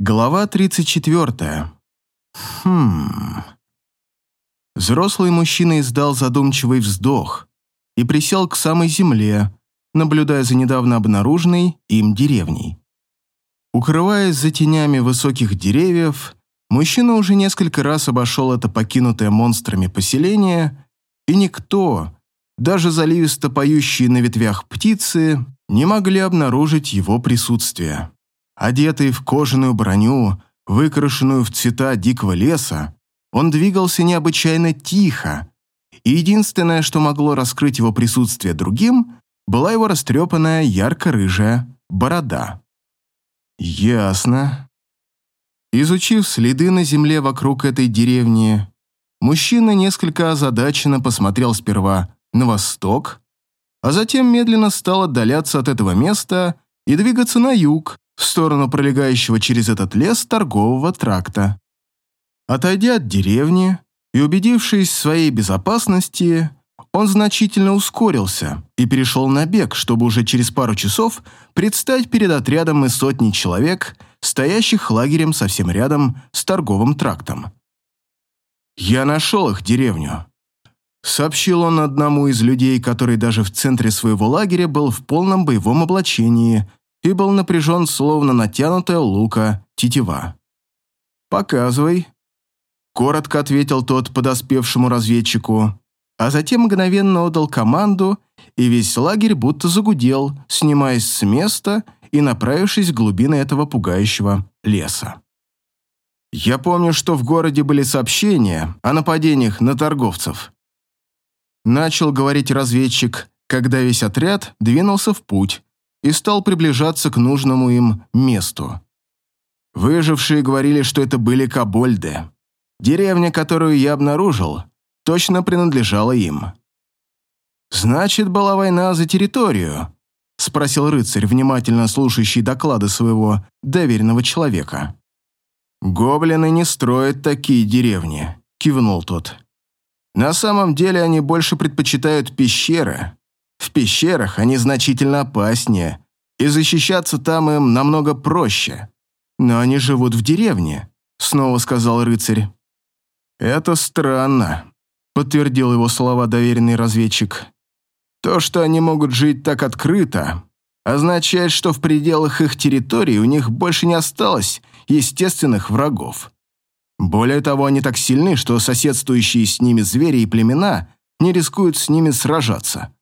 Глава 34. Хм. Взрослый мужчина издал задумчивый вздох и присел к самой земле, наблюдая за недавно обнаруженной им деревней. Укрываясь за тенями высоких деревьев, мужчина уже несколько раз обошел это покинутое монстрами поселение, и никто, даже заливисто поющие на ветвях птицы, не могли обнаружить его присутствие. Одетый в кожаную броню, выкрашенную в цвета дикого леса, он двигался необычайно тихо, и единственное, что могло раскрыть его присутствие другим, была его растрепанная ярко-рыжая борода. Ясно. Изучив следы на земле вокруг этой деревни, мужчина несколько озадаченно посмотрел сперва на восток, а затем медленно стал отдаляться от этого места и двигаться на юг, в сторону пролегающего через этот лес торгового тракта. Отойдя от деревни и убедившись в своей безопасности, он значительно ускорился и перешел на бег, чтобы уже через пару часов предстать перед отрядом из сотни человек, стоящих лагерем совсем рядом с торговым трактом. «Я нашел их деревню», — сообщил он одному из людей, который даже в центре своего лагеря был в полном боевом облачении и был напряжен, словно натянутая лука тетива. «Показывай», — коротко ответил тот подоспевшему разведчику, а затем мгновенно отдал команду, и весь лагерь будто загудел, снимаясь с места и направившись в глубины этого пугающего леса. «Я помню, что в городе были сообщения о нападениях на торговцев», начал говорить разведчик, когда весь отряд двинулся в путь, и стал приближаться к нужному им месту. Выжившие говорили, что это были кобольды. Деревня, которую я обнаружил, точно принадлежала им. «Значит, была война за территорию?» — спросил рыцарь, внимательно слушающий доклады своего доверенного человека. «Гоблины не строят такие деревни», — кивнул тот. «На самом деле они больше предпочитают пещеры, в пещерах они значительно опаснее, и защищаться там им намного проще. Но они живут в деревне», — снова сказал рыцарь. «Это странно», — подтвердил его слова доверенный разведчик. «То, что они могут жить так открыто, означает, что в пределах их территории у них больше не осталось естественных врагов. Более того, они так сильны, что соседствующие с ними звери и племена не рискуют с ними сражаться.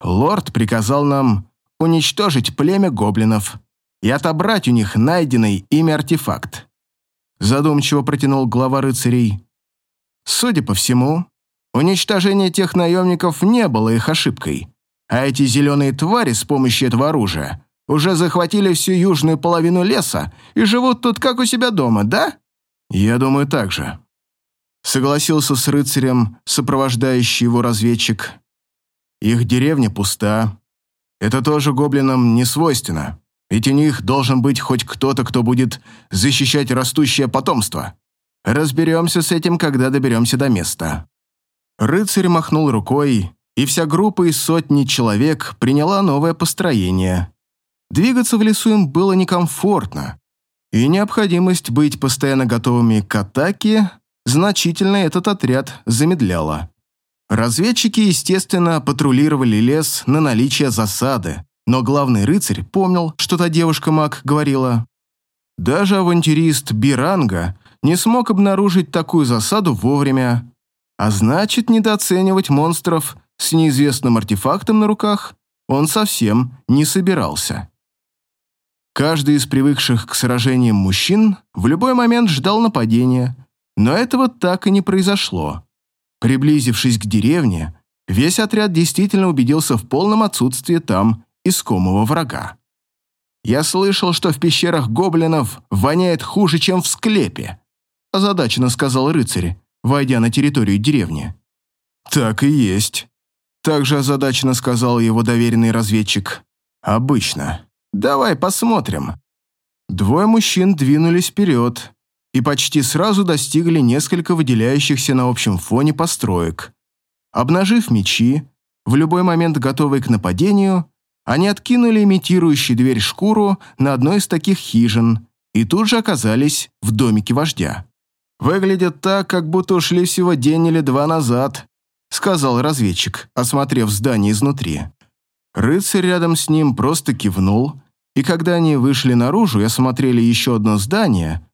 Лорд приказал нам уничтожить племя гоблинов и отобрать у них найденный ими артефакт. Задумчиво протянул глава рыцарей. Судя по всему, уничтожение тех наемников не было их ошибкой, а эти зеленые твари с помощью этого оружия уже захватили всю южную половину леса и живут тут как у себя дома, да? Я думаю, так же. Согласился с рыцарем сопровождающий его разведчик. Их деревня пуста. Это тоже гоблинам не свойственно, ведь у них должен быть хоть кто-то, кто будет защищать растущее потомство. Разберемся с этим, когда доберемся до места». Рыцарь махнул рукой, и вся группа из сотни человек приняла новое построение. Двигаться в лесу им было некомфортно, и необходимость быть постоянно готовыми к атаке значительно этот отряд замедляла. Разведчики, естественно, патрулировали лес на наличие засады, но главный рыцарь помнил, что та девушка-маг говорила. Даже авантюрист Биранга не смог обнаружить такую засаду вовремя, а значит, недооценивать монстров с неизвестным артефактом на руках он совсем не собирался. Каждый из привыкших к сражениям мужчин в любой момент ждал нападения, но этого так и не произошло. Приблизившись к деревне, весь отряд действительно убедился в полном отсутствии там искомого врага. Я слышал, что в пещерах гоблинов воняет хуже, чем в склепе, озадаченно сказал рыцарь, войдя на территорию деревни. Так и есть. Также озадаченно сказал его доверенный разведчик. Обычно. Давай посмотрим. Двое мужчин двинулись вперед, и почти сразу достигли несколько выделяющихся на общем фоне построек. Обнажив мечи, в любой момент готовые к нападению, они откинули имитирующую дверь шкуру на одной из таких хижин и тут же оказались в домике вождя. «Выглядит так, как будто ушли всего день или два назад», сказал разведчик, осмотрев здание изнутри. Рыцарь рядом с ним просто кивнул, и когда они вышли наружу и осмотрели еще одно здание,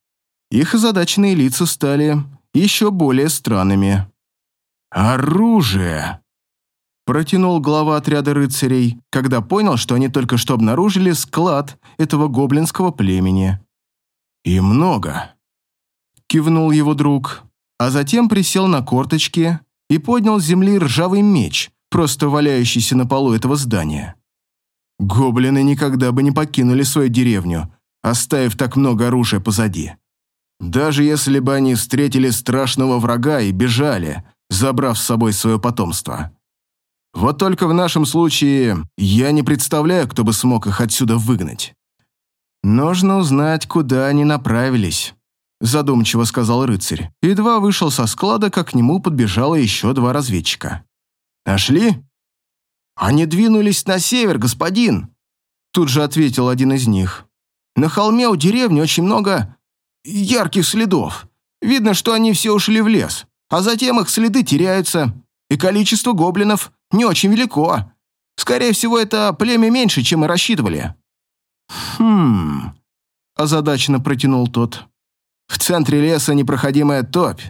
их озадаченные лица стали еще более странными. «Оружие!» Протянул глава отряда рыцарей, когда понял, что они только что обнаружили склад этого гоблинского племени. «И много!» Кивнул его друг, а затем присел на корточки и поднял с земли ржавый меч, просто валяющийся на полу этого здания. Гоблины никогда бы не покинули свою деревню, оставив так много оружия позади. Даже если бы они встретили страшного врага и бежали, забрав с собой свое потомство. Вот только в нашем случае я не представляю, кто бы смог их отсюда выгнать. Нужно узнать, куда они направились задумчиво сказал рыцарь. Едва вышел со склада, как к нему подбежало еще два разведчика. «Нашли?» «Они двинулись на север, господин!» Тут же ответил один из них. «На холме у деревни очень много ярких следов. Видно, что они все ушли в лес, а затем их следы теряются, и количество гоблинов не очень велико. Скорее всего, это племя меньше, чем мы рассчитывали». «Хм...» – озадаченно протянул тот. В центре леса непроходимая топь.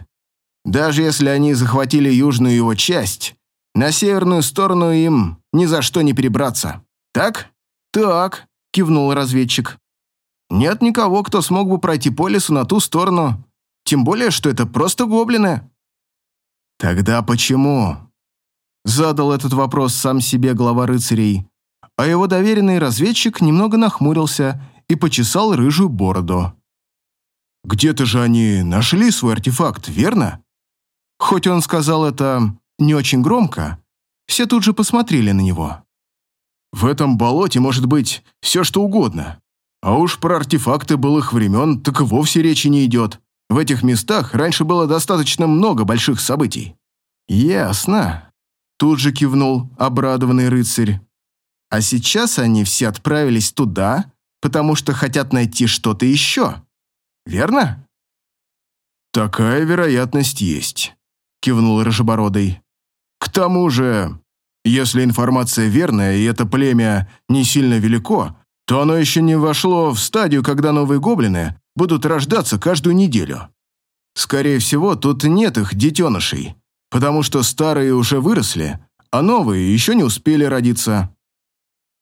Даже если они захватили южную его часть, на северную сторону им ни за что не перебраться. Так? Так, кивнул разведчик. Нет никого, кто смог бы пройти по лесу на ту сторону. Тем более, что это просто гоблины. Тогда почему? Задал этот вопрос сам себе глава рыцарей, а его доверенный разведчик немного нахмурился и почесал рыжую бороду. Где-то же они нашли свой артефакт, верно? Хоть он сказал это не очень громко, все тут же посмотрели на него. В этом болоте может быть все, что угодно. А уж про артефакты былых времен так и вовсе речи не идет. В этих местах раньше было достаточно много больших событий. Ясно. Тут же кивнул обрадованный рыцарь. А сейчас они все отправились туда, потому что хотят найти что-то еще верно?» «Такая вероятность есть», — кивнул Рыжебородый. «К тому же, если информация верная и это племя не сильно велико, то оно еще не вошло в стадию, когда новые гоблины будут рождаться каждую неделю. Скорее всего, тут нет их детенышей, потому что старые уже выросли, а новые еще не успели родиться».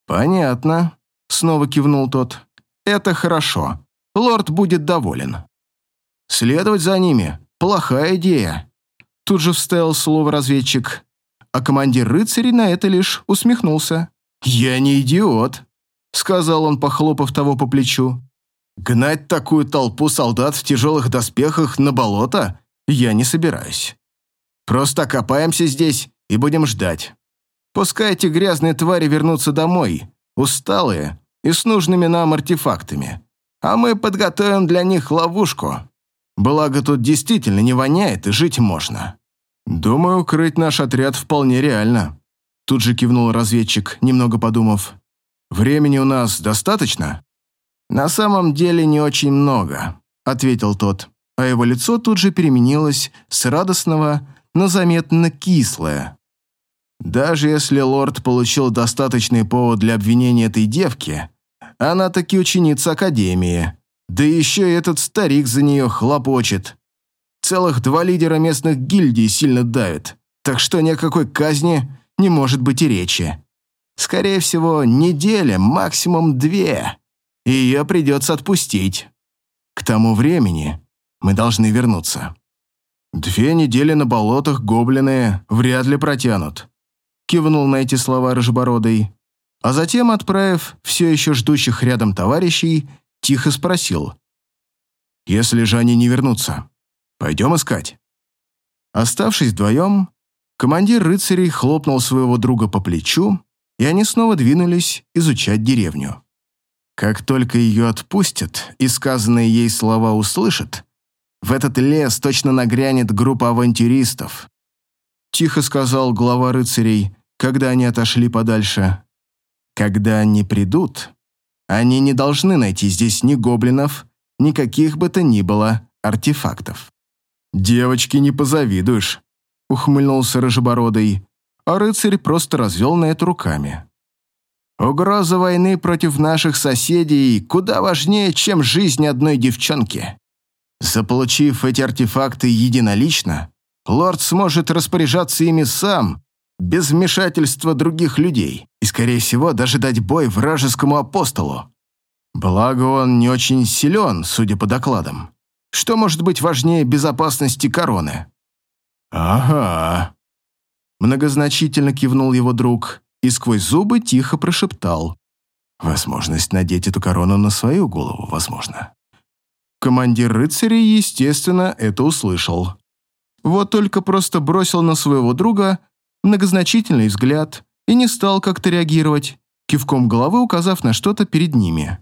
«Понятно», — снова кивнул тот. «Это хорошо лорд будет доволен. Следовать за ними – плохая идея. Тут же вставил слово разведчик, а командир рыцарей на это лишь усмехнулся. «Я не идиот», – сказал он, похлопав того по плечу. «Гнать такую толпу солдат в тяжелых доспехах на болото я не собираюсь. Просто копаемся здесь и будем ждать. Пускай эти грязные твари вернутся домой, усталые и с нужными нам артефактами а мы подготовим для них ловушку. Благо тут действительно не воняет и жить можно. Думаю, укрыть наш отряд вполне реально. Тут же кивнул разведчик, немного подумав. Времени у нас достаточно? На самом деле не очень много, ответил тот, а его лицо тут же переменилось с радостного на заметно кислое. Даже если лорд получил достаточный повод для обвинения этой девки, она таки ученица Академии. Да еще и этот старик за нее хлопочет. Целых два лидера местных гильдий сильно давят, так что ни о какой казни не может быть и речи. Скорее всего, неделя, максимум две, и ее придется отпустить. К тому времени мы должны вернуться. Две недели на болотах гоблины вряд ли протянут. Кивнул на эти слова Рыжебородый а затем, отправив все еще ждущих рядом товарищей, тихо спросил. «Если же они не вернутся, пойдем искать?» Оставшись вдвоем, командир рыцарей хлопнул своего друга по плечу, и они снова двинулись изучать деревню. Как только ее отпустят и сказанные ей слова услышат, в этот лес точно нагрянет группа авантюристов. Тихо сказал глава рыцарей, когда они отошли подальше. Когда они придут, они не должны найти здесь ни гоблинов, никаких бы то ни было артефактов. «Девочки не позавидуешь», — ухмыльнулся Рыжебородый, а рыцарь просто развел на это руками. «Угроза войны против наших соседей куда важнее, чем жизнь одной девчонки. Заполучив эти артефакты единолично, лорд сможет распоряжаться ими сам, без вмешательства других людей, и, скорее всего, даже дать бой вражескому апостолу. Благо, он не очень силен, судя по докладам. Что может быть важнее безопасности короны? «Ага», — многозначительно кивнул его друг и сквозь зубы тихо прошептал. «Возможность надеть эту корону на свою голову, возможно». Командир рыцарей, естественно, это услышал. Вот только просто бросил на своего друга многозначительный взгляд и не стал как-то реагировать, кивком головы указав на что-то перед ними.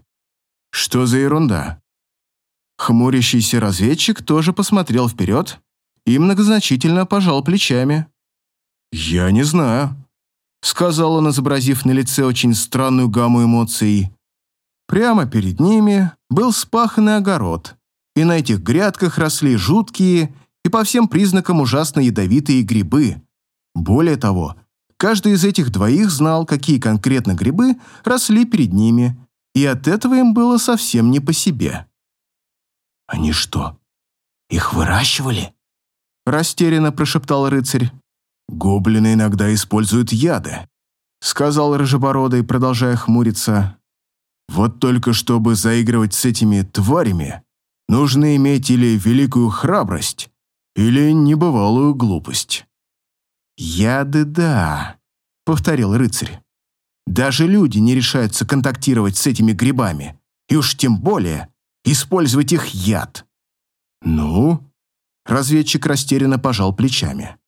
Что за ерунда? Хмурящийся разведчик тоже посмотрел вперед и многозначительно пожал плечами. «Я не знаю», — сказал он, изобразив на лице очень странную гамму эмоций. Прямо перед ними был спаханный огород, и на этих грядках росли жуткие и по всем признакам ужасно ядовитые грибы. Более того, каждый из этих двоих знал, какие конкретно грибы росли перед ними, и от этого им было совсем не по себе. «Они что, их выращивали?» Растерянно прошептал рыцарь. «Гоблины иногда используют яды», сказал Рыжебородый, продолжая хмуриться. «Вот только чтобы заигрывать с этими тварями, нужно иметь или великую храбрость, или небывалую глупость». «Яды, да», — повторил рыцарь. «Даже люди не решаются контактировать с этими грибами, и уж тем более использовать их яд». «Ну?» — разведчик растерянно пожал плечами.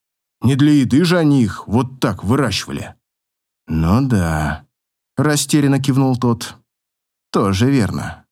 «Не для еды же они их вот так выращивали». «Ну да», — растерянно кивнул тот. «Тоже верно».